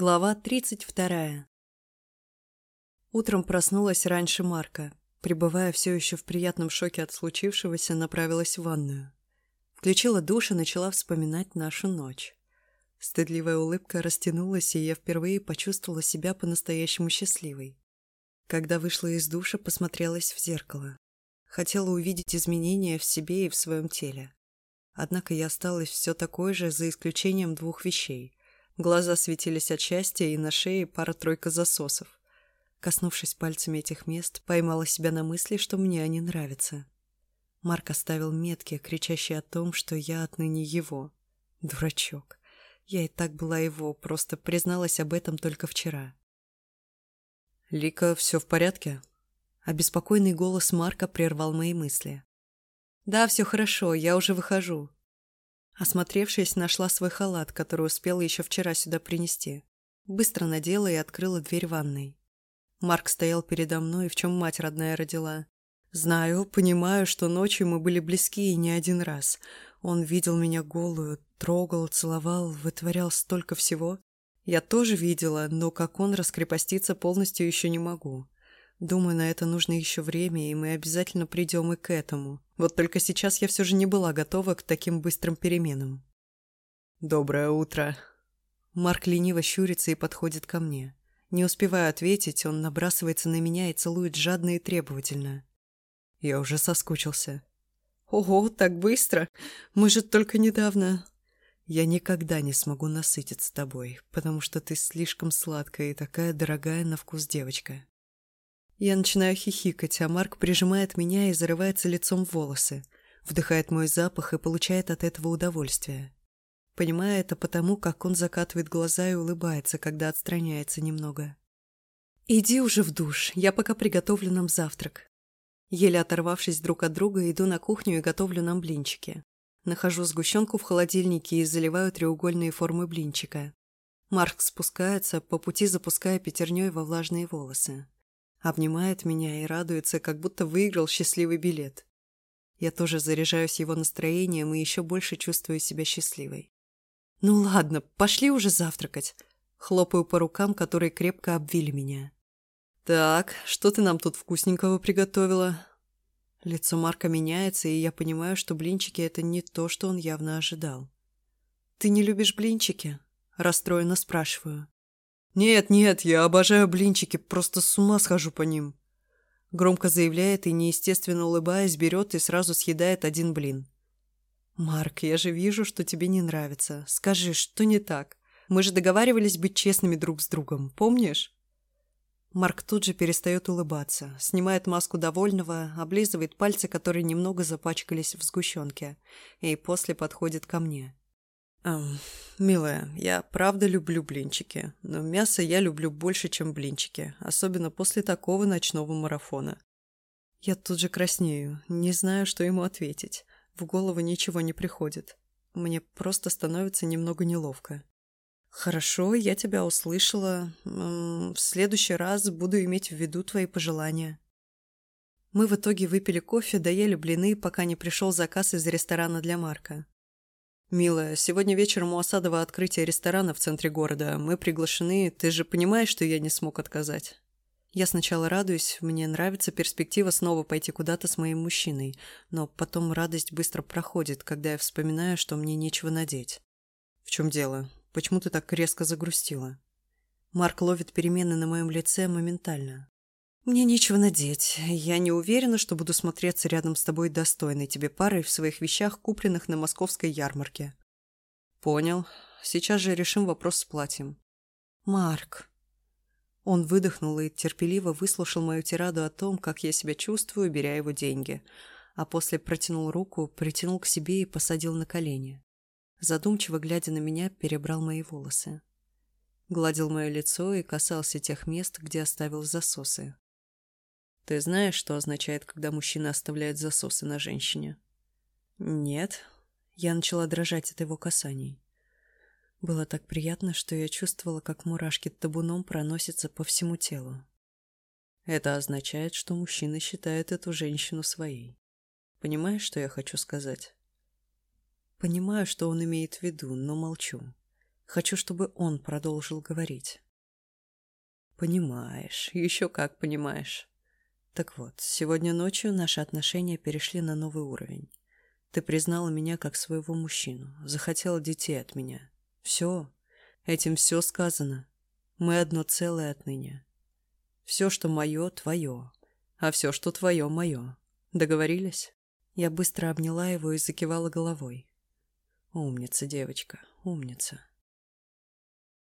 Глава 32. Утром проснулась раньше Марка. Пребывая все еще в приятном шоке от случившегося, направилась в ванную. Включила душ и начала вспоминать нашу ночь. Стыдливая улыбка растянулась, и я впервые почувствовала себя по-настоящему счастливой. Когда вышла из душа, посмотрелась в зеркало. Хотела увидеть изменения в себе и в своем теле. Однако я осталась все такой же, за исключением двух вещей – Глаза светились от счастья, и на шее пара-тройка засосов. Коснувшись пальцами этих мест, поймала себя на мысли, что мне они нравятся. Марк оставил метки, кричащие о том, что я отныне его. Дурачок. Я и так была его, просто призналась об этом только вчера. «Лика, все в порядке?» Обеспокоенный голос Марка прервал мои мысли. «Да, все хорошо, я уже выхожу», Осмотревшись, нашла свой халат, который успела еще вчера сюда принести. Быстро надела и открыла дверь ванной. Марк стоял передо мной, в чем мать родная родила. Знаю, понимаю, что ночью мы были близки и не один раз. Он видел меня голую, трогал, целовал, вытворял столько всего. Я тоже видела, но как он раскрепоститься полностью еще не могу. Думаю, на это нужно еще время, и мы обязательно придем и к этому. Вот только сейчас я все же не была готова к таким быстрым переменам. «Доброе утро!» Марк лениво щурится и подходит ко мне. Не успевая ответить, он набрасывается на меня и целует жадно и требовательно. Я уже соскучился. «Ого, так быстро! Мы же только недавно...» «Я никогда не смогу насытиться тобой, потому что ты слишком сладкая и такая дорогая на вкус девочка. Я начинаю хихикать, а Марк прижимает меня и зарывается лицом в волосы, вдыхает мой запах и получает от этого удовольствие. Понимаю это потому, как он закатывает глаза и улыбается, когда отстраняется немного. «Иди уже в душ, я пока приготовлю нам завтрак». Еле оторвавшись друг от друга, иду на кухню и готовлю нам блинчики. Нахожу сгущенку в холодильнике и заливаю треугольные формы блинчика. Марк спускается, по пути запуская пятерней во влажные волосы. Обнимает меня и радуется, как будто выиграл счастливый билет. Я тоже заряжаюсь его настроением и еще больше чувствую себя счастливой. «Ну ладно, пошли уже завтракать!» Хлопаю по рукам, которые крепко обвили меня. «Так, что ты нам тут вкусненького приготовила?» Лицо Марка меняется, и я понимаю, что блинчики – это не то, что он явно ожидал. «Ты не любишь блинчики?» – расстроенно спрашиваю. «Нет, нет, я обожаю блинчики, просто с ума схожу по ним». Громко заявляет и, неестественно улыбаясь, берет и сразу съедает один блин. «Марк, я же вижу, что тебе не нравится. Скажи, что не так? Мы же договаривались быть честными друг с другом, помнишь?» Марк тут же перестает улыбаться, снимает маску довольного, облизывает пальцы, которые немного запачкались в сгущенке, и после подходит ко мне. Эм, милая, я правда люблю блинчики, но мясо я люблю больше, чем блинчики, особенно после такого ночного марафона. Я тут же краснею, не знаю, что ему ответить. В голову ничего не приходит. Мне просто становится немного неловко. «Хорошо, я тебя услышала. В следующий раз буду иметь в виду твои пожелания». Мы в итоге выпили кофе, доели блины, пока не пришел заказ из ресторана для Марка. «Милая, сегодня вечером у Осадова открытие ресторана в центре города. Мы приглашены. Ты же понимаешь, что я не смог отказать?» Я сначала радуюсь, мне нравится перспектива снова пойти куда-то с моим мужчиной, но потом радость быстро проходит, когда я вспоминаю, что мне нечего надеть. «В чем дело? Почему ты так резко загрустила?» Марк ловит перемены на моем лице моментально. Мне нечего надеть. Я не уверена, что буду смотреться рядом с тобой достойной тебе парой в своих вещах, купленных на московской ярмарке. Понял. Сейчас же решим вопрос с платьем. Марк. Он выдохнул и терпеливо выслушал мою тираду о том, как я себя чувствую, беря его деньги, а после протянул руку, притянул к себе и посадил на колени. Задумчиво глядя на меня, перебрал мои волосы. Гладил мое лицо и касался тех мест, где оставил засосы. Ты знаешь, что означает, когда мужчина оставляет засосы на женщине? Нет. Я начала дрожать от его касаний. Было так приятно, что я чувствовала, как мурашки табуном проносятся по всему телу. Это означает, что мужчина считает эту женщину своей. Понимаешь, что я хочу сказать? Понимаю, что он имеет в виду, но молчу. Хочу, чтобы он продолжил говорить. Понимаешь, еще как понимаешь. Так вот, сегодня ночью наши отношения перешли на новый уровень. Ты признала меня как своего мужчину, захотела детей от меня. Все, этим все сказано. Мы одно целое отныне. Все, что мое, твое, а все, что твое, мое. Договорились? Я быстро обняла его и закивала головой. Умница, девочка, умница.